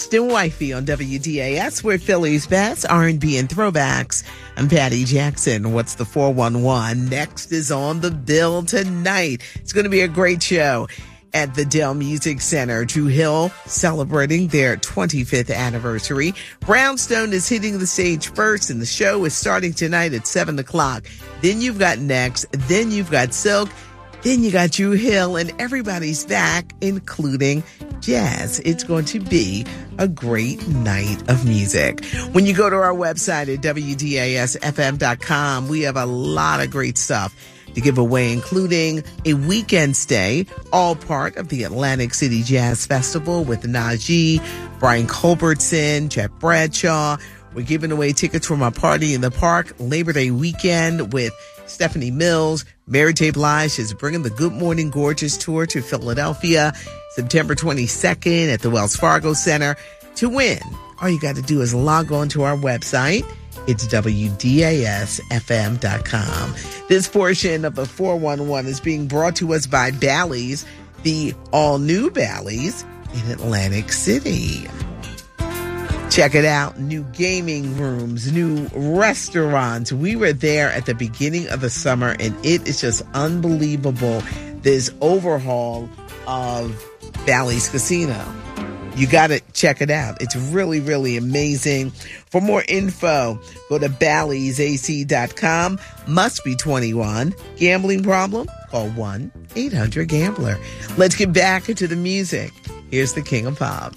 Next Wifey on WDAS, where Philly's best R&B and throwbacks. I'm Patty Jackson. What's the 411? Next is on the bill tonight. It's going to be a great show at the Dell Music Center. Dru Hill celebrating their 25th anniversary. Brownstone is hitting the stage first, and the show is starting tonight at 7 o'clock. Then you've got Next. Then you've got Silk. Then you got Dru Hill, and everybody's back, including jazz. It's going to be a great night of music. When you go to our website at WDASFM.com, we have a lot of great stuff to give away, including a weekend stay, all part of the Atlantic City Jazz Festival with Najee, Brian Culbertson, Jeff Bradshaw. We're giving away tickets for our party in the park Labor Day weekend with Stephanie Mills. Mary J. Blige is bringing the Good Morning Gorgeous tour to Philadelphia September 22nd at the Wells Fargo Center. To win, all you got to do is log on to our website. It's WDASFM.com. This portion of the 411 is being brought to us by Bally's, the all new Bally's in Atlantic City. Check it out. New gaming rooms, new restaurants. We were there at the beginning of the summer and it is just unbelievable. This overhaul of Bally's Casino. You got to check it out. It's really, really amazing. For more info, go to ballysac.com. Must be 21. Gambling problem? Call 1 800 Gambler. Let's get back into the music. Here's the King of Pop.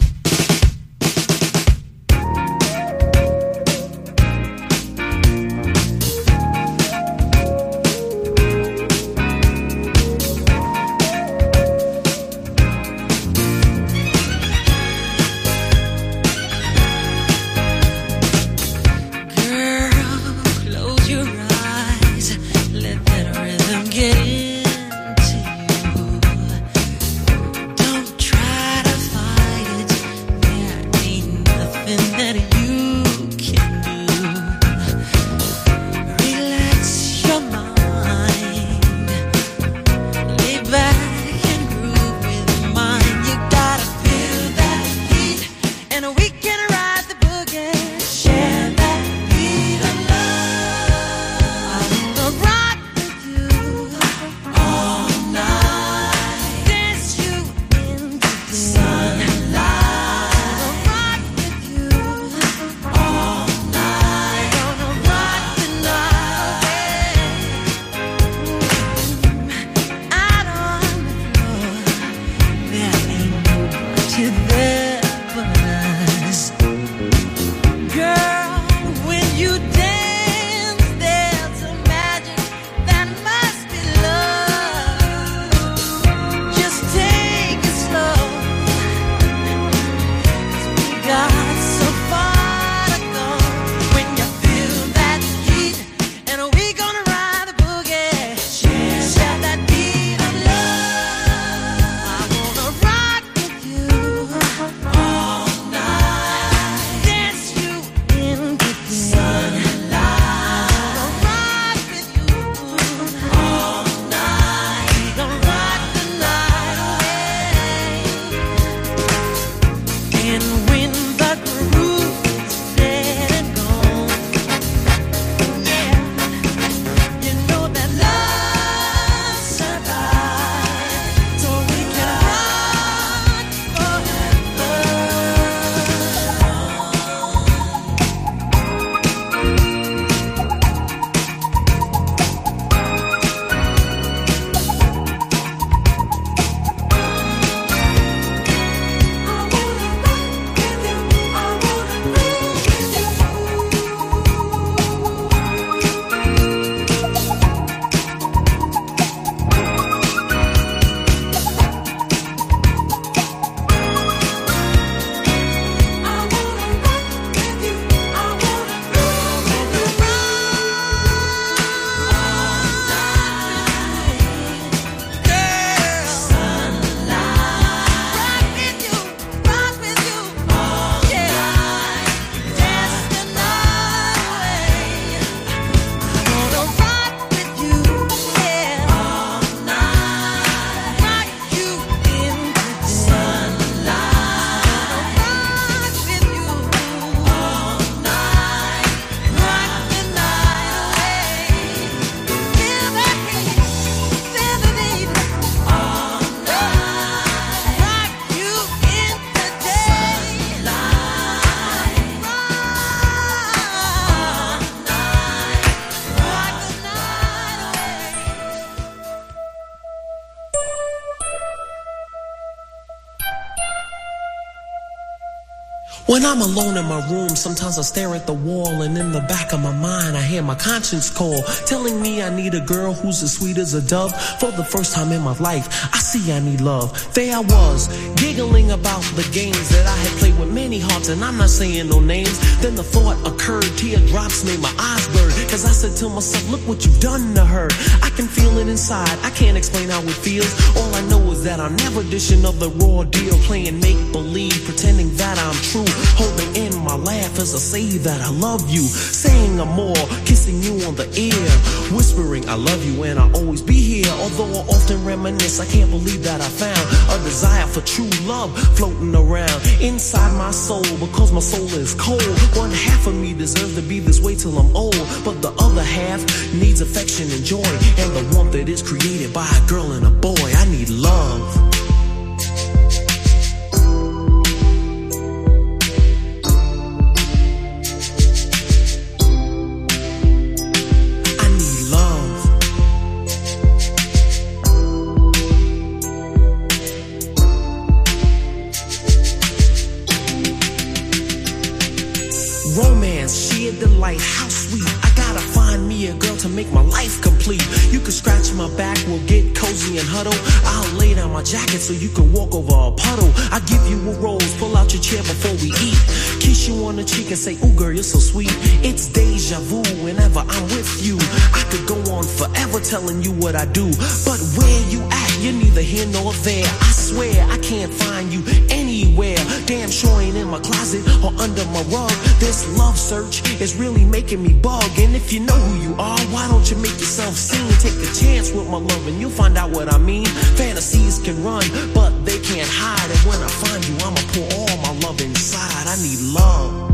When I'm alone in my room, sometimes I stare at the wall, and in the back of my mind, I hear my conscience call, telling me I need a girl who's as sweet as a dove. For the first time in my life, I see I need love. There I was, giggling about the games that I had played with many hearts, and I'm not saying no names. Then the thought occurred, teardrops made my eyes burn, cause I said to myself, look what you've done to her. I can feel it inside, I can't explain how it feels. All I know is that I'm never dishing of the raw deal, playing make believe, pretending that I'm true. Holding in my laugh as I say that I love you. Saying I'm more, kissing you on the ear. Whispering I love you and I'll always be here. Although I often reminisce, I can't believe that I found a desire for true love floating around inside my soul. Because my soul is cold. One half of me deserves to be this way till I'm old. But the other half needs affection and joy. And the warmth that is created by a girl and a boy. I need love. Delight, how sweet. I gotta find me a girl to make my life complete. You can scratch my back, we'll get cozy and huddle. I'll lay down my jacket so you can walk over a puddle. I give you a rose, pull out your chair before we eat. Kiss you on the cheek and say, ooh girl, you're so sweet. It's deja vu whenever I'm with you. I could go on forever telling you what I do. But where you at, you're neither here nor there. I swear I can't find you anywhere. Damn sure ain't in my closet or under my rug. This love search is really making me bug. And if you know who you are, why don't you make yourself seen? Take a chance with my love and you'll find out what I mean. Fantasies can run, but they can't hide. And when I find you, I'ma pour all my love inside. I need love.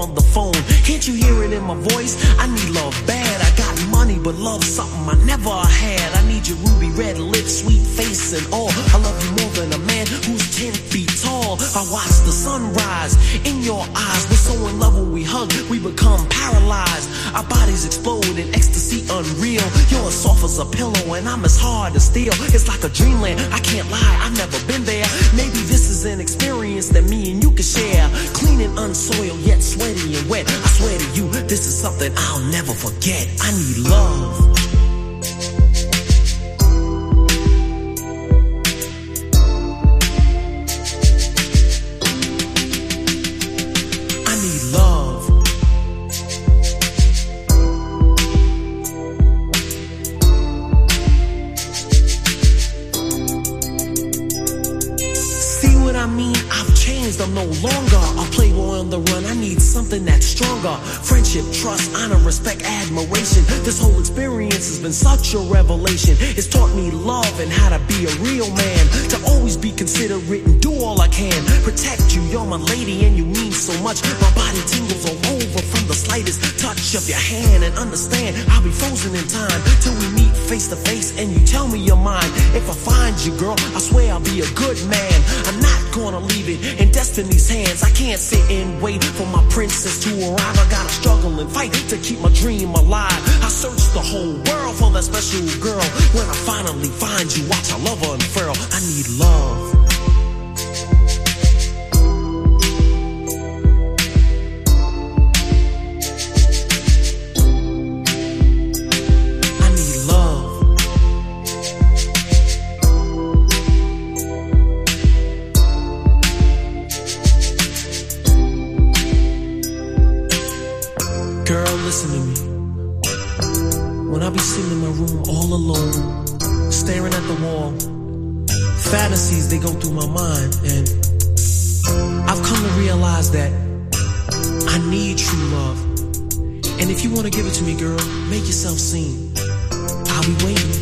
On the phone. Can't you hear it in my voice? I need love bad. I got money, but love something I never had. I need your ruby red lips, sweet face, and all. I love you more than a man who's 10 feet tall. I watch the sunrise in your eyes. We're so in love when we hug, we become paralyzed. Our bodies explode in ecstasy unreal. You're as soft as a pillow and I'm as hard as steel. It's like a dreamland. I can't lie, I've never been there. Maybe this is an experience that me and you can share. Clean and unsoiled, yet sweaty and wet. I swear to you, this is something I'll never forget. I need love. Friendship, trust, honor, respect, admiration. This whole experience has been such a revelation. It's taught me love and how to be a real man. To always be considerate and do all I can. Protect you, you're my lady and you mean so much. My body tingles all over from the slightest touch of your hand. And understand, I'll be frozen in time till we meet face to face and you tell me you're mine. If I find you, girl, I swear I'll be a good man. I'm not gonna leave it in destiny's hands. I can't sit and wait for my princess to arrive. I gotta struggle and fight to keep my dream alive. I search the whole world for that special girl. When I finally find you, watch our love unfurl. I need love. was sitting in my room all alone, staring at the wall. Fantasies, they go through my mind, and I've come to realize that I need true love. And if you want to give it to me, girl, make yourself seen. I'll be waiting.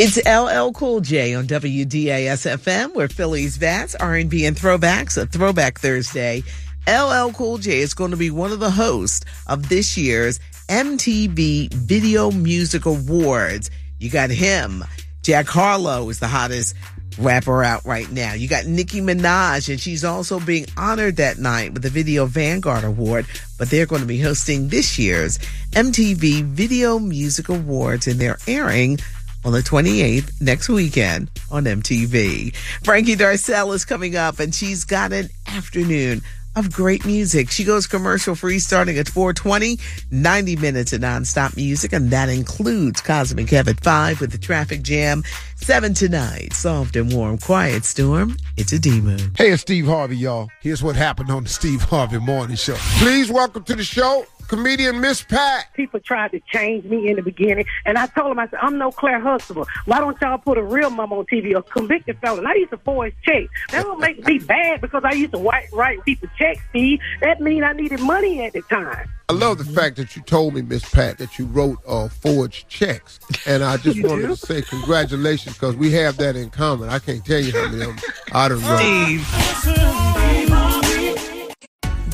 It's LL Cool J on WDAS FM, where Philly's Vats, R&B, and Throwbacks, a Throwback Thursday. LL Cool J is going to be one of the hosts of this year's MTV Video Music Awards. You got him. Jack Harlow is the hottest rapper out right now. You got Nicki Minaj, and she's also being honored that night with the Video Vanguard Award. But they're going to be hosting this year's MTV Video Music Awards, and they're airing on the 28th next weekend on MTV. Frankie Darcel is coming up, and she's got an afternoon of great music. She goes commercial free starting at 420, 90 minutes of nonstop music, and that includes Cosmic at 5 with the traffic jam. 7 tonight, soft and warm, quiet storm. It's a demon. Hey, it's Steve Harvey, y'all. Here's what happened on the Steve Harvey Morning Show. Please welcome to the show comedian Miss Pat. People tried to change me in the beginning, and I told them, I said, I'm no Claire Huxtable. Why don't y'all put a real mom on TV, a convicted felon? I used to forge checks. That don't make me bad because I used to write, write people checks, Steve. That mean I needed money at the time. I love the fact that you told me, Miss Pat, that you wrote uh, forged checks, and I just wanted do? to say congratulations because we have that in common. I can't tell you how many of them I done wrote.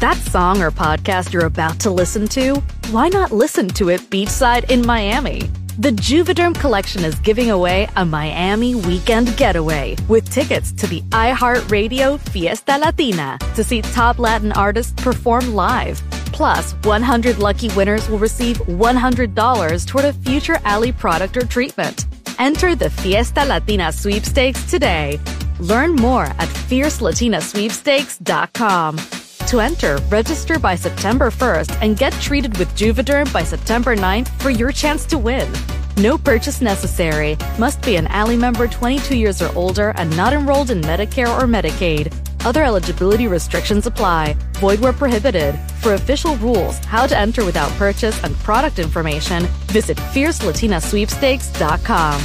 That song or podcast you're about to listen to, why not listen to it beachside in Miami? The Juvederm Collection is giving away a Miami weekend getaway with tickets to the iHeartRadio Fiesta Latina to see top Latin artists perform live. Plus, 100 lucky winners will receive $100 toward a future Allē product or treatment. Enter the Fiesta Latina sweepstakes today. Learn more at fiestalatinasweepstakes.com. To enter, register by September 1st and get treated with Juvederm by September 9th for your chance to win. No purchase necessary. Must be an Allē member 22 years or older and not enrolled in Medicare or Medicaid. Other eligibility restrictions apply. Void where prohibited. For official rules, how to enter without purchase, and product information, visit fiestalatinasweepstakes.com.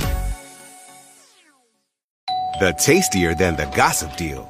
The tastier than the gossip deal.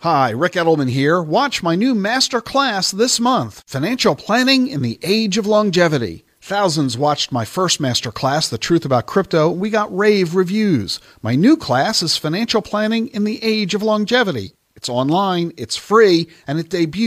Hi, Ric Edelman here. Watch my new master class this month Financial Planning in the Age of Longevity. Thousands watched my first master class, The Truth About Crypto. We got rave reviews. My new class is Financial Planning in the Age of Longevity. It's online, it's free, and it debuts